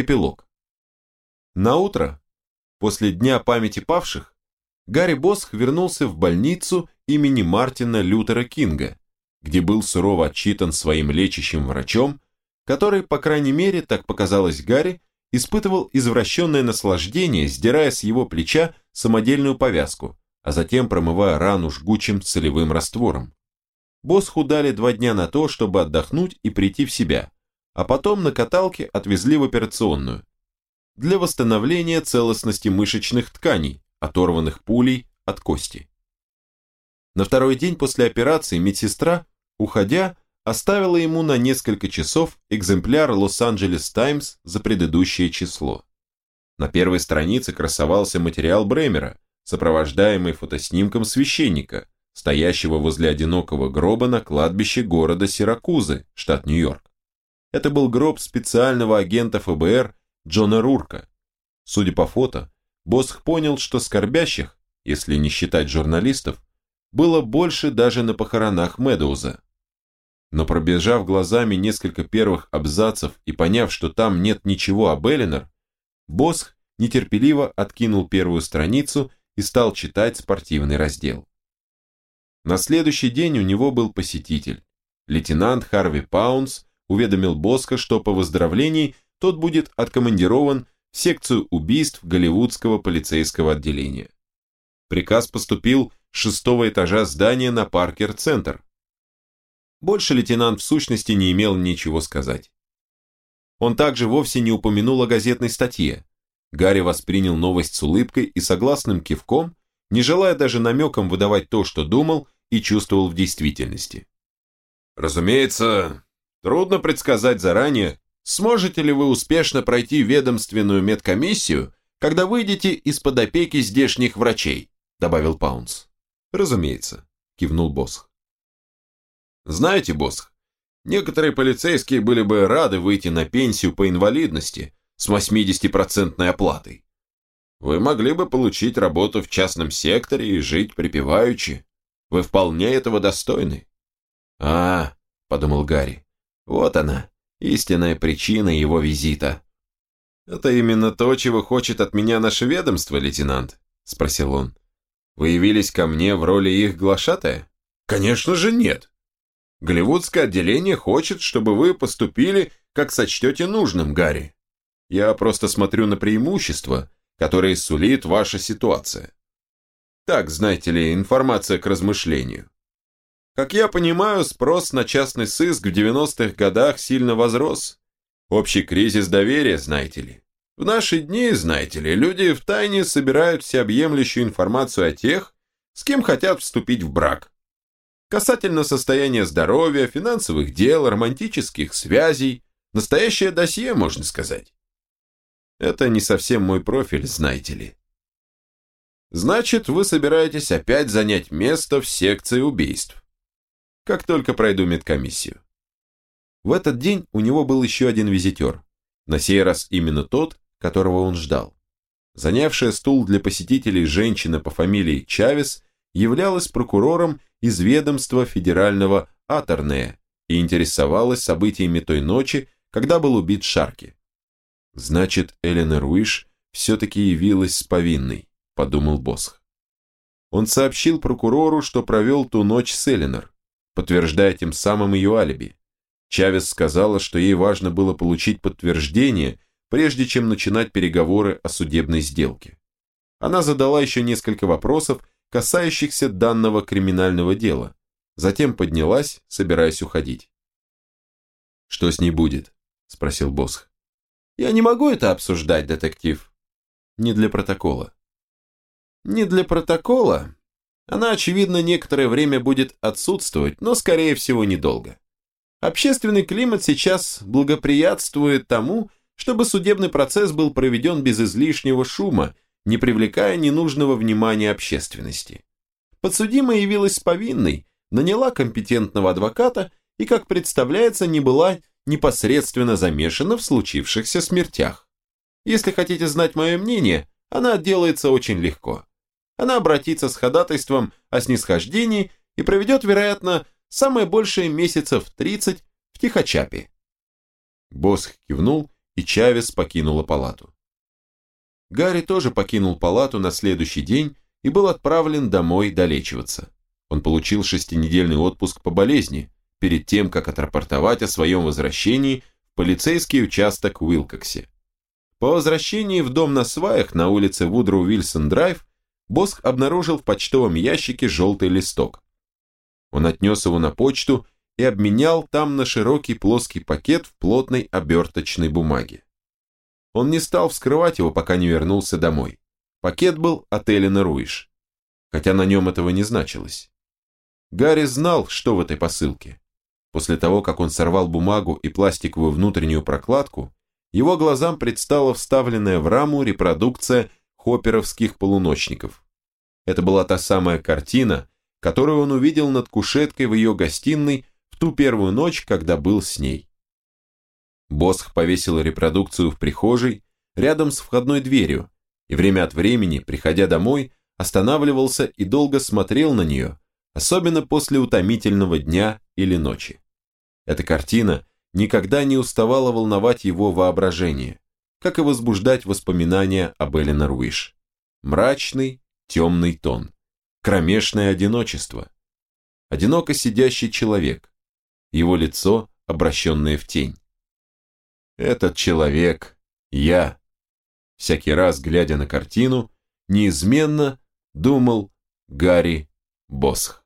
Эпилог. На утро, после Дня памяти павших, Гарри Босх вернулся в больницу имени Мартина Лютера Кинга, где был сурово отчитан своим лечащим врачом, который, по крайней мере, так показалось Гарри, испытывал извращенное наслаждение, сдирая с его плеча самодельную повязку, а затем промывая рану жгучим солевым раствором. Босху дали два дня на то, чтобы отдохнуть и прийти в себя, а потом на каталке отвезли в операционную для восстановления целостности мышечных тканей, оторванных пулей от кости. На второй день после операции медсестра, уходя, оставила ему на несколько часов экземпляр Лос-Анджелес Таймс за предыдущее число. На первой странице красовался материал Бремера, сопровождаемый фотоснимком священника, стоящего возле одинокого гроба на кладбище города Сиракузы, штат Нью-Йорк. Это был гроб специального агента ФБР Джона Рурка. Судя по фото, Босх понял, что скорбящих, если не считать журналистов, было больше даже на похоронах Медоуза. Но пробежав глазами несколько первых абзацев и поняв, что там нет ничего об Эллинор, Босх нетерпеливо откинул первую страницу и стал читать спортивный раздел. На следующий день у него был посетитель. Лейтенант Харви Паунс уведомил Боска, что по выздоровлении тот будет откомандирован в секцию убийств Голливудского полицейского отделения. Приказ поступил с шестого этажа здания на Паркер-центр. Больше лейтенант в сущности не имел ничего сказать. Он также вовсе не упомянул о газетной статье. Гарри воспринял новость с улыбкой и согласным кивком, не желая даже намеком выдавать то, что думал и чувствовал в действительности. Разумеется, трудно предсказать заранее, сможете ли вы успешно пройти ведомственную медкомиссию, когда выйдете из-под опеки здешних врачей, добавил Паунс. Разумеется, кивнул Босх. Знаете, Босх, некоторые полицейские были бы рады выйти на пенсию по инвалидности с 80% оплатой. Вы могли бы получить работу в частном секторе и жить припеваючи. Вы вполне этого достойны. А, подумал Гарри, вот она, истинная причина его визита. Это именно то, чего хочет от меня наше ведомство, лейтенант, спросил он. Вы явились ко мне в роли их глашатая? Конечно же нет. Голливудское отделение хочет, чтобы вы поступили, как сочтете нужным, Гарри. Я просто смотрю на преимущества, которые сулит ваша ситуация. Так, знаете ли, информация к размышлению. Как я понимаю, спрос на частный сыск в 90-х годах сильно возрос. Общий кризис доверия, знаете ли. В наши дни, знаете ли, люди втайне собирают всеобъемлющую информацию о тех, с кем хотят вступить в брак. Касательно состояния здоровья, финансовых дел, романтических связей, настоящее досье, можно сказать. Это не совсем мой профиль, знаете ли. Значит, вы собираетесь опять занять место в секции убийств. Как только пройду медкомиссию. В этот день у него был еще один визитер. На сей раз именно тот, которого он ждал. Занявшая стул для посетителей женщина по фамилии Чавес являлась прокурором из ведомства федерального Аторнея и интересовалась событиями той ночи, когда был убит Шарки. Значит, Эленор Уиш все-таки явилась с повинной, подумал Босх. Он сообщил прокурору, что провел ту ночь с Эленор, подтверждая тем самым ее алиби. Чавес сказала, что ей важно было получить подтверждение, прежде чем начинать переговоры о судебной сделке. Она задала еще несколько вопросов, касающихся данного криминального дела, затем поднялась, собираясь уходить. «Что с ней будет?» – спросил Босх. Я не могу это обсуждать, детектив. Не для протокола. Не для протокола. Она, очевидно, некоторое время будет отсутствовать, но, скорее всего, недолго. Общественный климат сейчас благоприятствует тому, чтобы судебный процесс был проведен без излишнего шума, не привлекая ненужного внимания общественности. Подсудимая явилась повинной, наняла компетентного адвоката и, как представляется, не была непосредственно замешана в случившихся смертях. Если хотите знать мое мнение, она отделается очень легко. Она обратится с ходатайством о снисхождении и проведет, вероятно, самое большее месяцев 30 в Тихочапе. Босх кивнул и Чавес покинула палату. Гарри тоже покинул палату на следующий день и был отправлен домой долечиваться. Он получил шестинедельный отпуск по болезни, перед тем, как отрапортовать о своем возвращении в полицейский участок Уилкоксе. По возвращении в дом на сваях на улице Вудроу Вильсон Драйв Боск обнаружил в почтовом ящике желтый листок. Он отнес его на почту и обменял там на широкий плоский пакет в плотной оберточной бумаге. Он не стал вскрывать его, пока не вернулся домой. Пакет был от Эллина Руиш, хотя на нем этого не значилось. Гарри знал, что в этой посылке. После того, как он сорвал бумагу и пластиковую внутреннюю прокладку, его глазам предстала вставленная в раму репродукция хопперовских полуночников. Это была та самая картина, которую он увидел над кушеткой в ее гостиной в ту первую ночь, когда был с ней. Босх повесил репродукцию в прихожей, рядом с входной дверью, и время от времени, приходя домой, останавливался и долго смотрел на нее, особенно после утомительного дня или ночи. Эта картина никогда не уставала волновать его воображение, как и возбуждать воспоминания об Эллен Руиш. Мрачный, темный тон, кромешное одиночество, одиноко сидящий человек, его лицо, обращенное в тень. Этот человек – я. Всякий раз, глядя на картину, неизменно думал Гарри Босх.